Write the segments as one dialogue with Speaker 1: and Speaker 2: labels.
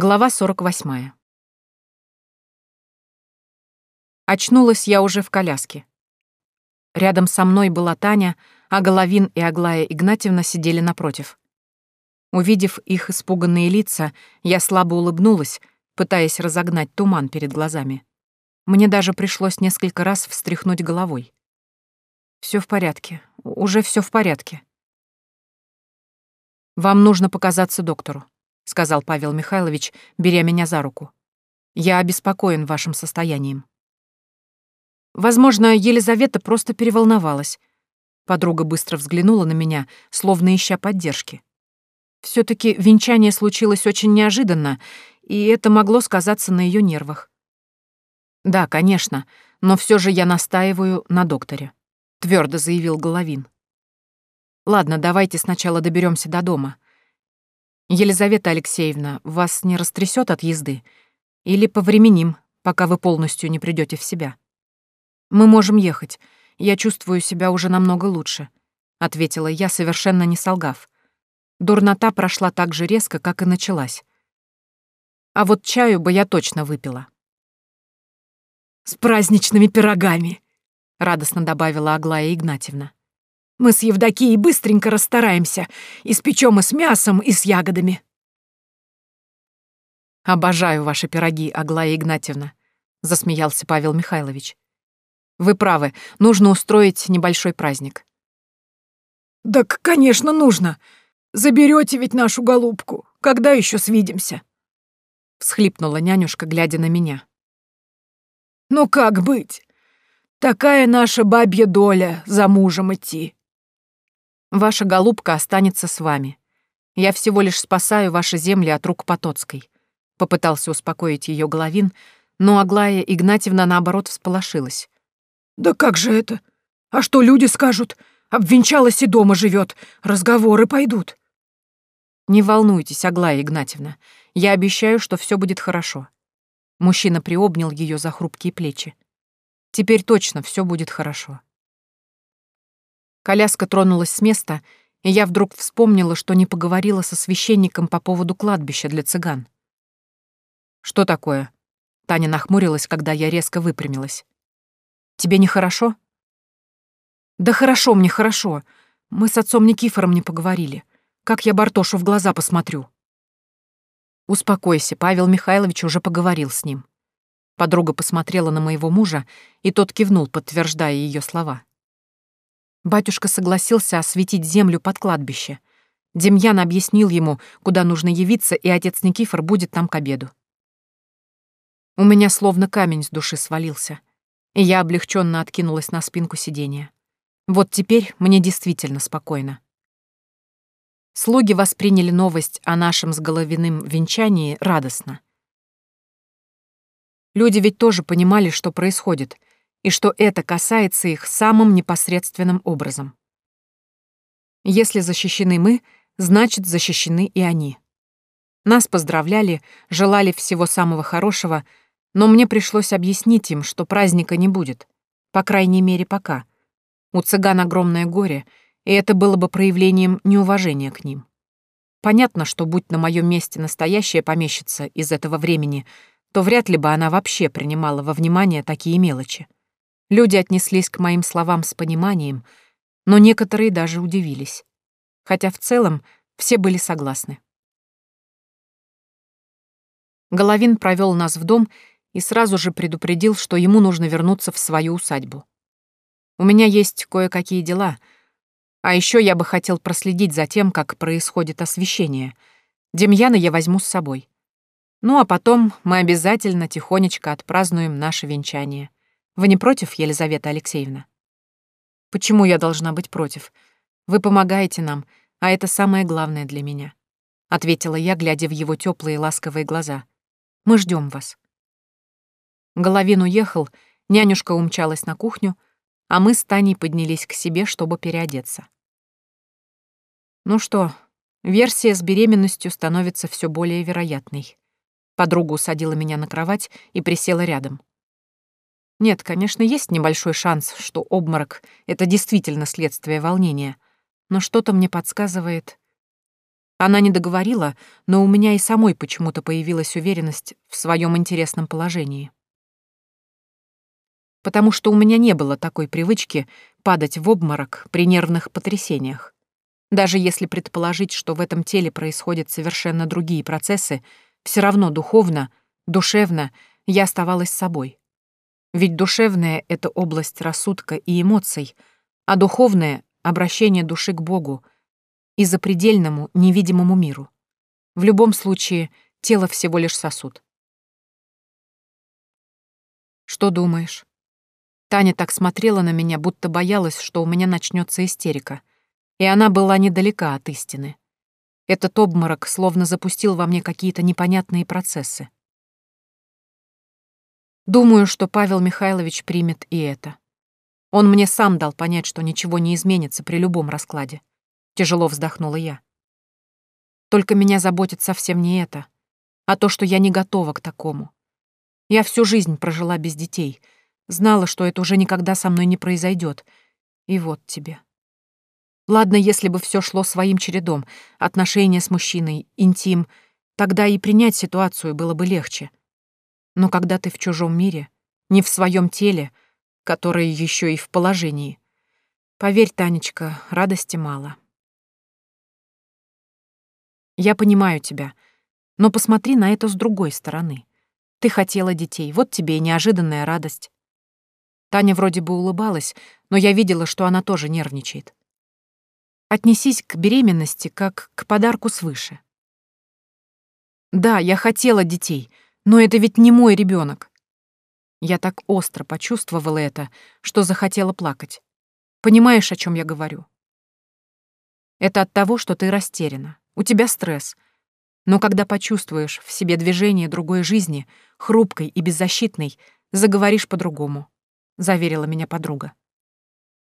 Speaker 1: Глава 48. Очнулась я уже в коляске. Рядом со мной была Таня, а Головин и Аглая Игнатьевна сидели напротив. Увидев их испуганные лица, я слабо улыбнулась, пытаясь разогнать туман перед глазами. Мне даже пришлось несколько раз встряхнуть головой. Все в порядке, уже все в порядке. Вам нужно показаться доктору сказал Павел Михайлович, беря меня за руку. Я обеспокоен вашим состоянием. Возможно, Елизавета просто переволновалась. Подруга быстро взглянула на меня, словно ища поддержки. все таки венчание случилось очень неожиданно, и это могло сказаться на ее нервах. Да, конечно, но все же я настаиваю на докторе, твердо заявил Головин. Ладно, давайте сначала доберемся до дома. «Елизавета Алексеевна, вас не растрясет от езды? Или повременим, пока вы полностью не придете в себя?» «Мы можем ехать. Я чувствую себя уже намного лучше», — ответила я, совершенно не солгав. Дурнота прошла так же резко, как и началась. А вот чаю бы я точно выпила.
Speaker 2: «С праздничными пирогами!» — радостно добавила Аглая Игнатьевна. Мы с Евдокией быстренько расстараемся. Испечем и с мясом, и с ягодами.
Speaker 1: «Обожаю ваши пироги, Аглая Игнатьевна», — засмеялся Павел Михайлович. «Вы правы, нужно устроить небольшой праздник».
Speaker 2: «Так, конечно, нужно. Заберете ведь нашу голубку. Когда еще свидимся?»
Speaker 1: Всхлипнула нянюшка, глядя на меня.
Speaker 2: «Ну как быть? Такая наша бабья доля за мужем идти.
Speaker 1: Ваша голубка останется с вами. Я всего лишь спасаю ваши земли от рук Потоцкой. Попытался успокоить ее Головин, но Аглая Игнатьевна, наоборот, всполошилась.
Speaker 2: «Да как же это? А что люди скажут? Обвенчалась и дома живет. Разговоры пойдут».
Speaker 1: «Не волнуйтесь, Аглая Игнатьевна. Я обещаю, что все будет хорошо». Мужчина приобнял ее за хрупкие плечи. «Теперь точно все будет хорошо». Коляска тронулась с места, и я вдруг вспомнила, что не поговорила со священником по поводу кладбища для цыган. «Что такое?» Таня нахмурилась, когда я резко выпрямилась. «Тебе нехорошо?» «Да хорошо мне, хорошо. Мы с отцом Никифором не поговорили. Как я Бартошу в глаза посмотрю?» «Успокойся, Павел Михайлович уже поговорил с ним». Подруга посмотрела на моего мужа, и тот кивнул, подтверждая ее слова. Батюшка согласился осветить землю под кладбище. Демьян объяснил ему, куда нужно явиться, и отец Никифор будет там к обеду. У меня словно камень с души свалился, и я облегченно откинулась на спинку сиденья. Вот теперь мне действительно спокойно. Слуги восприняли новость о нашем с Головиным венчании радостно. Люди ведь тоже понимали, что происходит — и что это касается их самым непосредственным образом. Если защищены мы, значит, защищены и они. Нас поздравляли, желали всего самого хорошего, но мне пришлось объяснить им, что праздника не будет, по крайней мере, пока. У цыган огромное горе, и это было бы проявлением неуважения к ним. Понятно, что будь на моем месте настоящая помещица из этого времени, то вряд ли бы она вообще принимала во внимание такие мелочи. Люди отнеслись к моим словам с пониманием, но некоторые даже удивились. Хотя в целом все были согласны. Головин провел нас в дом и сразу же предупредил, что ему нужно вернуться в свою усадьбу. У меня есть кое-какие дела, а еще я бы хотел проследить за тем, как происходит освещение. Демьяна я возьму с собой. Ну а потом мы обязательно тихонечко отпразднуем наше венчание. Вы не против, Елизавета Алексеевна? Почему я должна быть против? Вы помогаете нам, а это самое главное для меня, ответила я, глядя в его теплые ласковые глаза. Мы ждем вас. Головин уехал, нянюшка умчалась на кухню, а мы с Таней поднялись к себе, чтобы переодеться. Ну что, версия с беременностью становится все более вероятной. Подруга усадила меня на кровать и присела рядом. Нет, конечно, есть небольшой шанс, что обморок — это действительно следствие волнения, но что-то мне подсказывает... Она не договорила, но у меня и самой почему-то появилась уверенность в своем интересном положении. Потому что у меня не было такой привычки падать в обморок при нервных потрясениях. Даже если предположить, что в этом теле происходят совершенно другие процессы, все равно духовно, душевно я оставалась собой. Ведь душевное — это область рассудка и эмоций, а духовное — обращение души к Богу и запредельному, невидимому миру. В любом случае, тело всего лишь сосуд. «Что думаешь?» Таня так смотрела на меня, будто боялась, что у меня начнется истерика. И она была недалека от истины. Этот обморок словно запустил во мне какие-то непонятные процессы. Думаю, что Павел Михайлович примет и это. Он мне сам дал понять, что ничего не изменится при любом раскладе. Тяжело вздохнула я. Только меня заботит совсем не это, а то, что я не готова к такому. Я всю жизнь прожила без детей, знала, что это уже никогда со мной не произойдет. И вот тебе. Ладно, если бы все шло своим чередом, отношения с мужчиной, интим, тогда и принять ситуацию было бы легче. Но когда ты в чужом мире, не в своем теле, которое еще и в положении, поверь, Танечка, радости мало. Я понимаю тебя, но посмотри на это с другой стороны. Ты хотела детей, вот тебе и неожиданная радость. Таня вроде бы улыбалась, но я видела, что она тоже нервничает. Отнесись к беременности как к подарку свыше. Да, я хотела детей, но это ведь не мой ребенок. Я так остро почувствовала это, что захотела плакать. Понимаешь, о чем я говорю? Это от того, что ты растеряна. У тебя стресс. Но когда почувствуешь в себе движение другой жизни, хрупкой и беззащитной, заговоришь по-другому, — заверила меня подруга.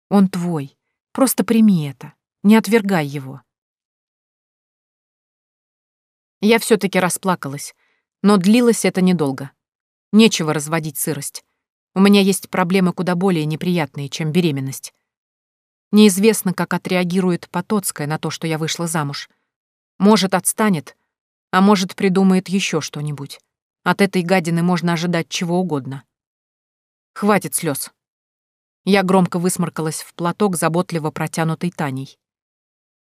Speaker 1: Он твой. Просто прими это. Не отвергай его. Я все таки расплакалась, но длилось это недолго. Нечего разводить сырость. У меня есть проблемы куда более неприятные, чем беременность. Неизвестно, как отреагирует Потоцкая на то, что я вышла замуж. Может, отстанет, а может, придумает еще что-нибудь. От этой гадины можно ожидать чего угодно. Хватит слез. Я громко высморкалась в платок, заботливо протянутый Таней.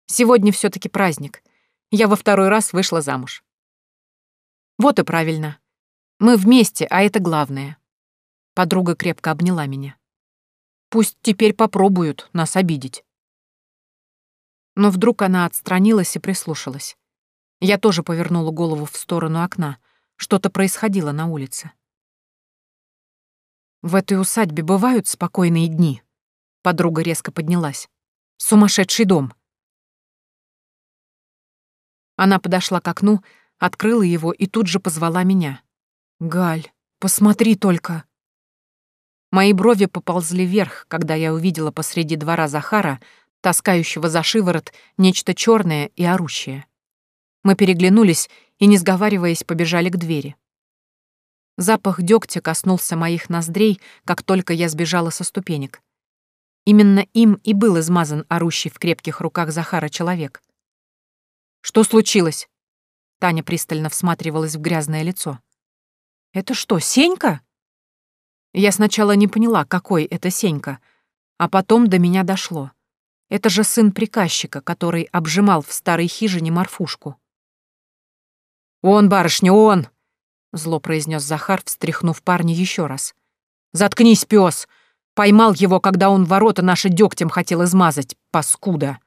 Speaker 1: Сегодня все таки праздник. Я во второй раз вышла замуж. Вот и правильно. Мы вместе, а это главное. Подруга крепко обняла меня. Пусть теперь попробуют нас обидеть. Но вдруг она отстранилась и прислушалась. Я тоже повернула голову в сторону окна. Что-то происходило на улице. «В этой усадьбе бывают спокойные дни?» Подруга резко поднялась. «Сумасшедший дом!» Она подошла к окну, открыла его и тут же позвала меня. «Галь, посмотри только!» Мои брови поползли вверх, когда я увидела посреди двора Захара, таскающего за шиворот, нечто черное и орущее. Мы переглянулись и, не сговариваясь, побежали к двери. Запах дегтя коснулся моих ноздрей, как только я сбежала со ступенек. Именно им и был измазан орущий в крепких руках Захара человек. Что случилось?» Таня пристально всматривалась в грязное лицо. «Это что, Сенька?» Я сначала не поняла, какой это Сенька, а потом до меня дошло. Это же сын приказчика, который обжимал в старой хижине морфушку. «Он, барышня, он!» — зло произнес Захар, встряхнув парня еще раз. «Заткнись, пес! Поймал его, когда он ворота наши дегтем хотел измазать, паскуда!»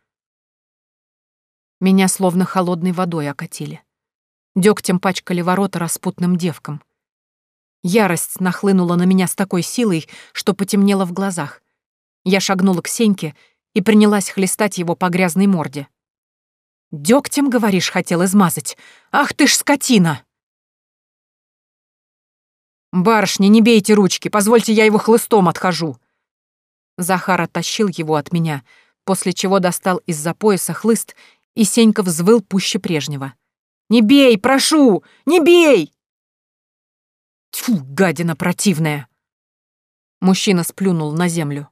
Speaker 1: Меня словно холодной водой окатили. Дегтем пачкали ворота распутным девкам. Ярость нахлынула на меня с такой силой, что потемнело в глазах. Я шагнула к Сеньке и принялась хлестать его по грязной морде. «Дегтем, говоришь, хотел измазать? Ах ты ж скотина!» «Барышня, не бейте ручки, позвольте я его хлыстом отхожу!» Захар оттащил его от меня, после чего достал из-за пояса хлыст и Сенька взвыл пуще прежнего. «Не бей, прошу! Не бей!» Тьфу, гадина противная! Мужчина сплюнул на землю.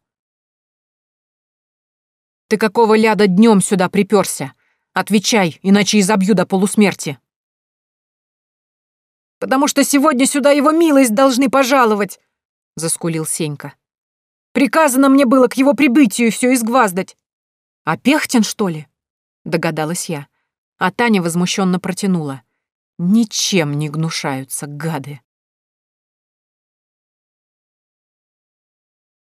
Speaker 1: «Ты какого ляда днем сюда приперся? Отвечай, иначе изобью до полусмерти.
Speaker 2: «Потому что сегодня сюда его милость должны пожаловать», — заскулил Сенька. «Приказано мне было к его прибытию все изгваздать».
Speaker 1: «А Пехтин, что ли?» — догадалась я. А Таня возмущенно протянула. «Ничем не гнушаются, гады».